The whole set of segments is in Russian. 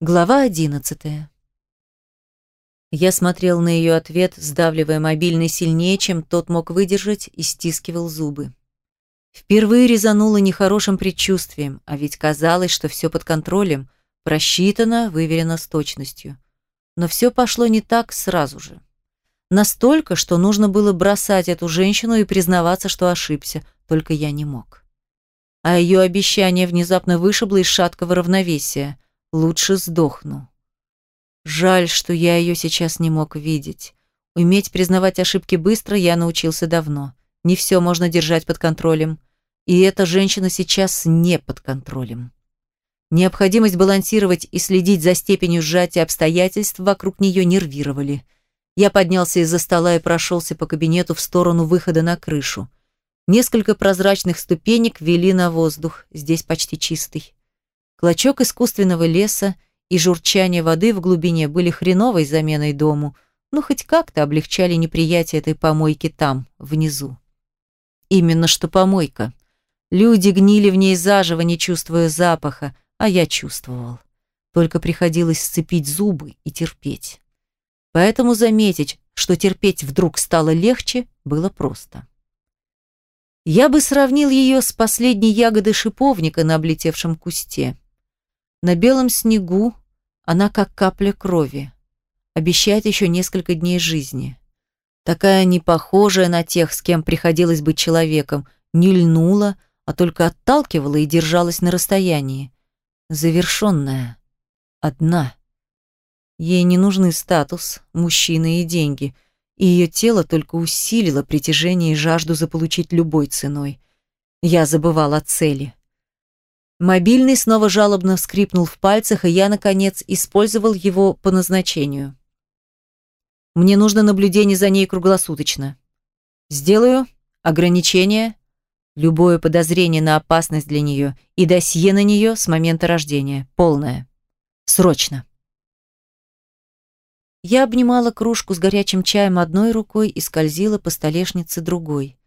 Глава одиннадцатая. Я смотрел на ее ответ, сдавливая мобильный сильнее, чем тот мог выдержать, и стискивал зубы. Впервые резануло нехорошим предчувствием, а ведь казалось, что все под контролем, просчитано, выверено с точностью. Но все пошло не так сразу же. Настолько, что нужно было бросать эту женщину и признаваться, что ошибся, только я не мог. А ее обещание внезапно вышибло из шаткого равновесия – Лучше сдохну. Жаль, что я ее сейчас не мог видеть. Уметь признавать ошибки быстро я научился давно. Не все можно держать под контролем. И эта женщина сейчас не под контролем. Необходимость балансировать и следить за степенью сжатия обстоятельств вокруг нее нервировали. Я поднялся из-за стола и прошелся по кабинету в сторону выхода на крышу. Несколько прозрачных ступенек вели на воздух, здесь почти чистый. Клочок искусственного леса и журчание воды в глубине были хреновой заменой дому, но хоть как-то облегчали неприятие этой помойки там, внизу. Именно что помойка. Люди гнили в ней заживо, не чувствуя запаха, а я чувствовал. Только приходилось сцепить зубы и терпеть. Поэтому заметить, что терпеть вдруг стало легче, было просто. Я бы сравнил ее с последней ягодой шиповника на облетевшем кусте. На белом снегу она как капля крови. Обещает еще несколько дней жизни. Такая не похожая на тех, с кем приходилось быть человеком, не льнула, а только отталкивала и держалась на расстоянии. Завершенная. Одна. Ей не нужны статус, мужчины и деньги, и ее тело только усилило притяжение и жажду заполучить любой ценой. Я забывал о цели. Мобильный снова жалобно скрипнул в пальцах, и я, наконец, использовал его по назначению. Мне нужно наблюдение за ней круглосуточно. Сделаю. Ограничение. Любое подозрение на опасность для нее и досье на нее с момента рождения. Полное. Срочно. Я обнимала кружку с горячим чаем одной рукой и скользила по столешнице другой.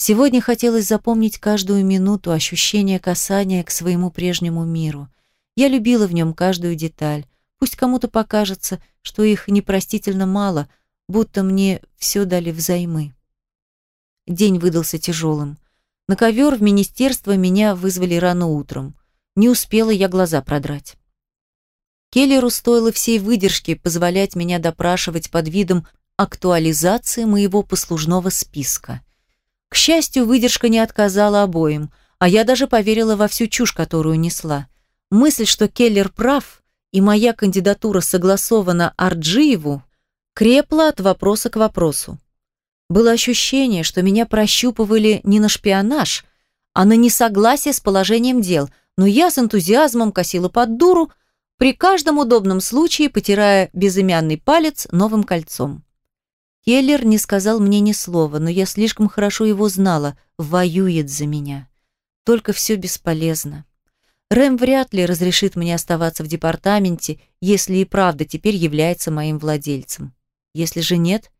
Сегодня хотелось запомнить каждую минуту ощущения касания к своему прежнему миру. Я любила в нем каждую деталь. Пусть кому-то покажется, что их непростительно мало, будто мне все дали взаймы. День выдался тяжелым. На ковер в министерство меня вызвали рано утром. Не успела я глаза продрать. Келлеру стоило всей выдержки позволять меня допрашивать под видом актуализации моего послужного списка. К счастью, выдержка не отказала обоим, а я даже поверила во всю чушь, которую несла. Мысль, что Келлер прав, и моя кандидатура согласована Арджиеву, крепла от вопроса к вопросу. Было ощущение, что меня прощупывали не на шпионаж, а на несогласие с положением дел, но я с энтузиазмом косила под дуру, при каждом удобном случае потирая безымянный палец новым кольцом. Келлер не сказал мне ни слова, но я слишком хорошо его знала, воюет за меня. Только все бесполезно. Рэм вряд ли разрешит мне оставаться в департаменте, если и правда теперь является моим владельцем. Если же нет,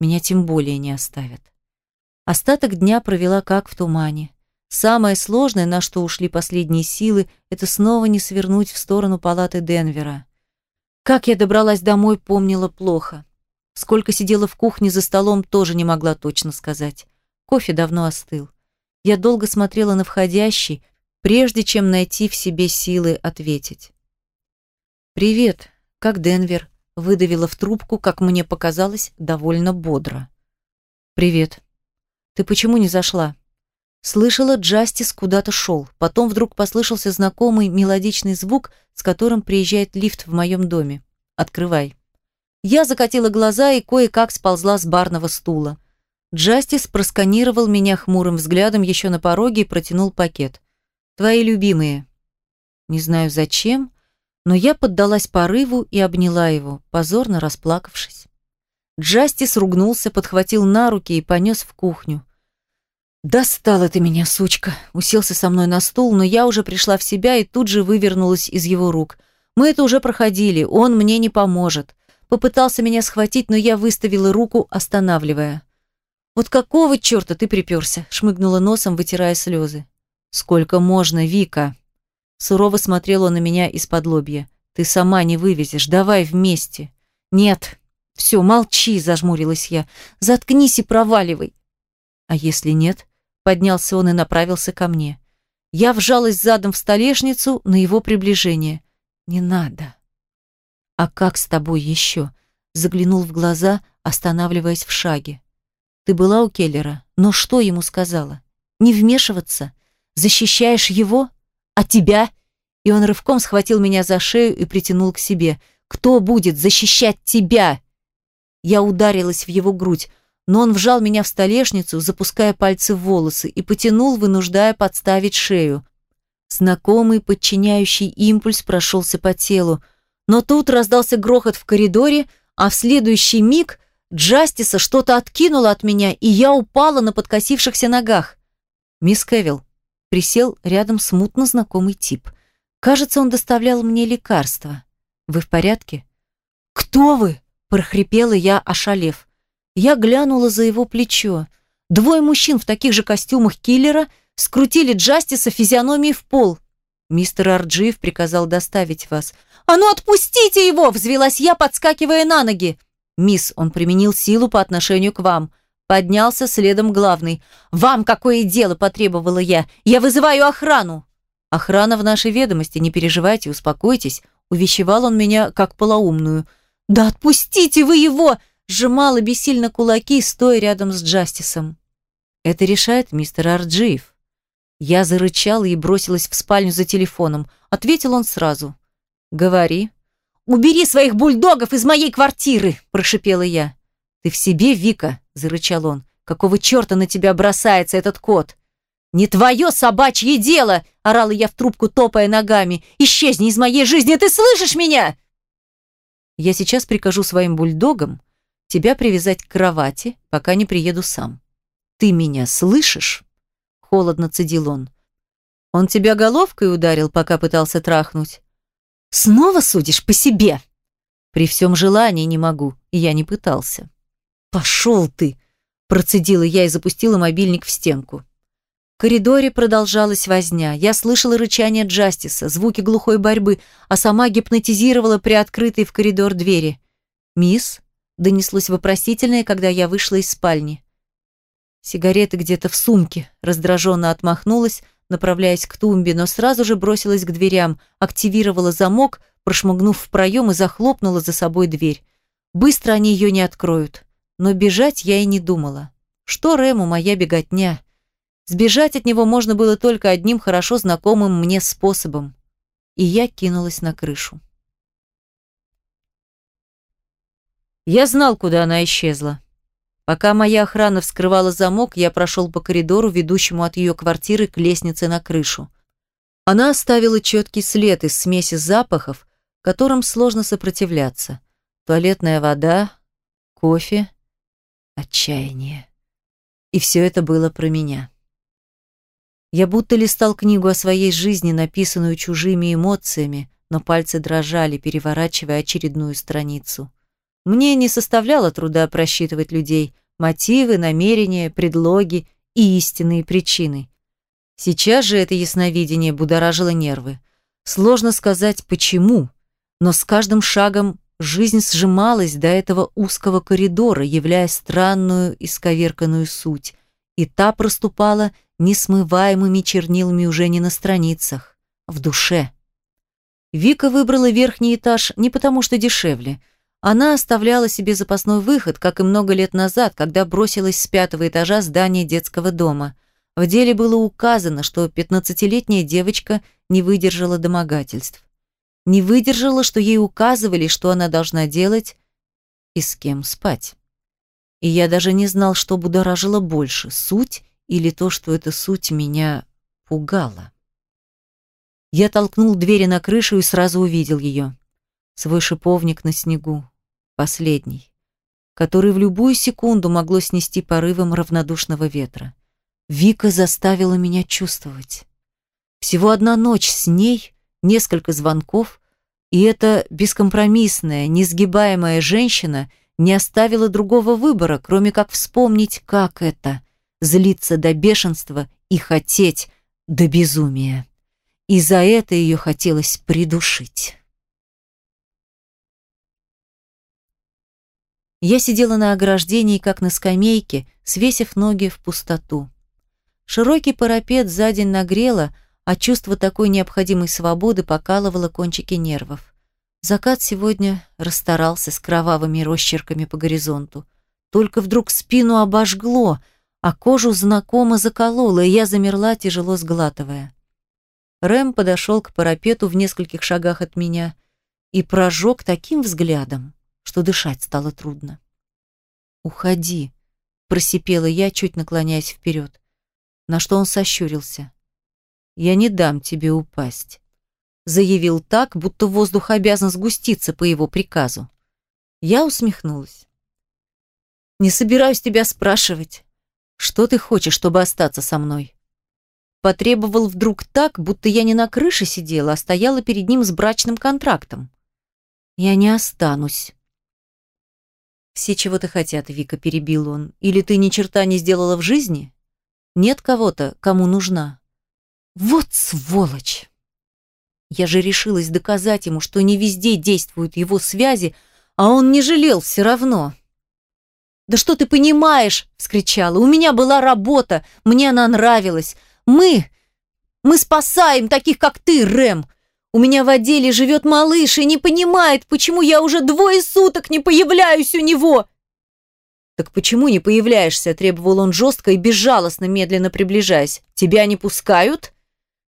меня тем более не оставят. Остаток дня провела как в тумане. Самое сложное, на что ушли последние силы, это снова не свернуть в сторону палаты Денвера. Как я добралась домой, помнила плохо. Сколько сидела в кухне за столом, тоже не могла точно сказать. Кофе давно остыл. Я долго смотрела на входящий, прежде чем найти в себе силы ответить. «Привет, как Денвер?» выдавила в трубку, как мне показалось, довольно бодро. «Привет. Ты почему не зашла?» Слышала, Джастис куда-то шел. Потом вдруг послышался знакомый мелодичный звук, с которым приезжает лифт в моем доме. «Открывай». Я закатила глаза и кое-как сползла с барного стула. Джастис просканировал меня хмурым взглядом еще на пороге и протянул пакет. «Твои любимые». Не знаю зачем, но я поддалась порыву и обняла его, позорно расплакавшись. Джастис ругнулся, подхватил на руки и понес в кухню. «Достала ты меня, сучка!» Уселся со мной на стул, но я уже пришла в себя и тут же вывернулась из его рук. «Мы это уже проходили, он мне не поможет. Попытался меня схватить, но я выставила руку, останавливая. «Вот какого черта ты приперся?» — шмыгнула носом, вытирая слезы. «Сколько можно, Вика?» Сурово смотрела на меня из-под лобья. «Ты Ты сама не вывезешь, давай вместе. Нет, все, молчи, зажмурилась я. Заткнись и проваливай. А если нет? Поднялся он и направился ко мне. Я вжалась задом в столешницу на его приближение. Не надо. А как с тобой еще? Заглянул в глаза, останавливаясь в шаге. Ты была у Келлера, но что ему сказала? Не вмешиваться? Защищаешь его? А тебя? И он рывком схватил меня за шею и притянул к себе. Кто будет защищать тебя? Я ударилась в его грудь, но он вжал меня в столешницу, запуская пальцы в волосы, и потянул, вынуждая подставить шею. Знакомый подчиняющий импульс прошелся по телу, но тут раздался грохот в коридоре, а в следующий миг Джастиса что-то откинуло от меня, и я упала на подкосившихся ногах. Мисс Кевилл присел рядом смутно знакомый тип. Кажется, он доставлял мне лекарства. Вы в порядке? Кто вы? прохрипела я, ошалев. Я глянула за его плечо. Двое мужчин в таких же костюмах киллера скрутили Джастиса физиономией в пол. Мистер Арджиев приказал доставить вас. «А ну отпустите его!» – взвелась я, подскакивая на ноги. «Мисс, он применил силу по отношению к вам». Поднялся следом главный. «Вам какое дело?» – потребовала я. «Я вызываю охрану!» «Охрана в нашей ведомости, не переживайте, успокойтесь», – увещевал он меня как полоумную. «Да отпустите вы его!» сжимала бессильно кулаки, стоя рядом с Джастисом. «Это решает мистер Арджиев». Я зарычала и бросилась в спальню за телефоном. Ответил он сразу. «Говори». «Убери своих бульдогов из моей квартиры!» – прошипела я. «Ты в себе, Вика?» – зарычал он. «Какого черта на тебя бросается этот кот?» «Не твое собачье дело!» – орала я в трубку, топая ногами. «Исчезни из моей жизни! Ты слышишь меня?» «Я сейчас прикажу своим бульдогам тебя привязать к кровати, пока не приеду сам. Ты меня слышишь?» Холодно цедил он. «Он тебя головкой ударил, пока пытался трахнуть?» «Снова судишь по себе?» «При всем желании не могу, и я не пытался». «Пошел ты!» Процедила я и запустила мобильник в стенку. В коридоре продолжалась возня. Я слышала рычание Джастиса, звуки глухой борьбы, а сама гипнотизировала приоткрытые в коридор двери. «Мисс?» донеслось вопросительное, когда я вышла из спальни. Сигареты где-то в сумке, раздраженно отмахнулась, направляясь к тумбе, но сразу же бросилась к дверям, активировала замок, прошмыгнув в проем и захлопнула за собой дверь. Быстро они ее не откроют. Но бежать я и не думала. Что Рэму моя беготня? Сбежать от него можно было только одним хорошо знакомым мне способом. И я кинулась на крышу. Я знал, куда она исчезла. Пока моя охрана вскрывала замок, я прошел по коридору, ведущему от ее квартиры к лестнице на крышу. Она оставила четкий след из смеси запахов, которым сложно сопротивляться. Туалетная вода, кофе, отчаяние. И все это было про меня. Я будто листал книгу о своей жизни, написанную чужими эмоциями, но пальцы дрожали, переворачивая очередную страницу. Мне не составляло труда просчитывать людей, мотивы, намерения, предлоги и истинные причины. Сейчас же это ясновидение будоражило нервы. Сложно сказать, почему, но с каждым шагом жизнь сжималась до этого узкого коридора, являя странную исковерканную суть, и та проступала несмываемыми чернилами уже не на страницах, в душе. Вика выбрала верхний этаж не потому, что дешевле – она оставляла себе запасной выход, как и много лет назад, когда бросилась с пятого этажа здания детского дома. В деле было указано, что 15-летняя девочка не выдержала домогательств. Не выдержала, что ей указывали, что она должна делать и с кем спать. И я даже не знал, что будоражило больше, суть или то, что эта суть меня пугала. Я толкнул двери на крышу и сразу увидел ее. Свой шиповник на снегу, последний, который в любую секунду могло снести порывом равнодушного ветра. Вика заставила меня чувствовать. Всего одна ночь с ней, несколько звонков, и эта бескомпромиссная, несгибаемая женщина не оставила другого выбора, кроме как вспомнить, как это – злиться до бешенства и хотеть до безумия. И за это ее хотелось придушить. Я сидела на ограждении, как на скамейке, свесив ноги в пустоту. Широкий парапет за день нагрело, а чувство такой необходимой свободы покалывало кончики нервов. Закат сегодня расстарался с кровавыми росчерками по горизонту. Только вдруг спину обожгло, а кожу знакомо закололо, и я замерла, тяжело сглатывая. Рэм подошел к парапету в нескольких шагах от меня и прожег таким взглядом, что дышать стало трудно. «Уходи», — просипела я, чуть наклоняясь вперед, на что он сощурился. «Я не дам тебе упасть», — заявил так, будто воздух обязан сгуститься по его приказу. Я усмехнулась. «Не собираюсь тебя спрашивать, что ты хочешь, чтобы остаться со мной?» Потребовал вдруг так, будто я не на крыше сидела, а стояла перед ним с брачным контрактом. «Я не останусь». «Все чего-то хотят, Вика», — перебил он. «Или ты ни черта не сделала в жизни? Нет кого-то, кому нужна?» «Вот сволочь!» Я же решилась доказать ему, что не везде действуют его связи, а он не жалел все равно. «Да что ты понимаешь?» — вскричала. «У меня была работа, мне она нравилась. Мы... Мы спасаем таких, как ты, Рэм. У меня в отделе живет малыш и не понимает, почему я уже двое суток не появляюсь у него. «Так почему не появляешься?» – требовал он жестко и безжалостно, медленно приближаясь. «Тебя не пускают?»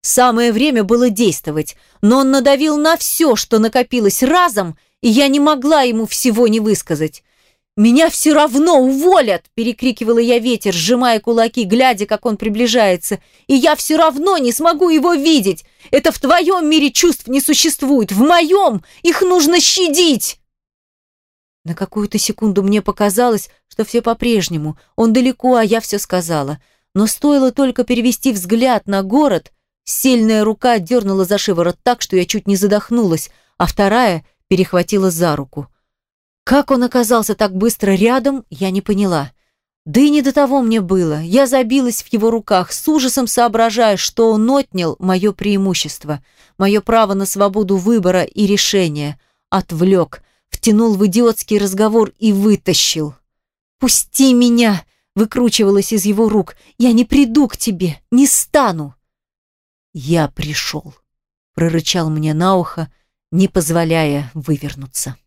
Самое время было действовать, но он надавил на все, что накопилось разом, и я не могла ему всего не высказать. «Меня все равно уволят!» – перекрикивала я ветер, сжимая кулаки, глядя, как он приближается. «И я все равно не смогу его видеть! Это в твоем мире чувств не существует, в моем! Их нужно щадить!» На какую-то секунду мне показалось, что все по-прежнему. Он далеко, а я все сказала. Но стоило только перевести взгляд на город, сильная рука дернула за шиворот так, что я чуть не задохнулась, а вторая перехватила за руку. Как он оказался так быстро рядом, я не поняла. Да и не до того мне было. Я забилась в его руках, с ужасом соображая, что он отнял мое преимущество, мое право на свободу выбора и решения, отвлек, втянул в идиотский разговор и вытащил. «Пусти меня!» — выкручивалась из его рук. «Я не приду к тебе, не стану!» «Я пришел», — прорычал мне на ухо, не позволяя вывернуться.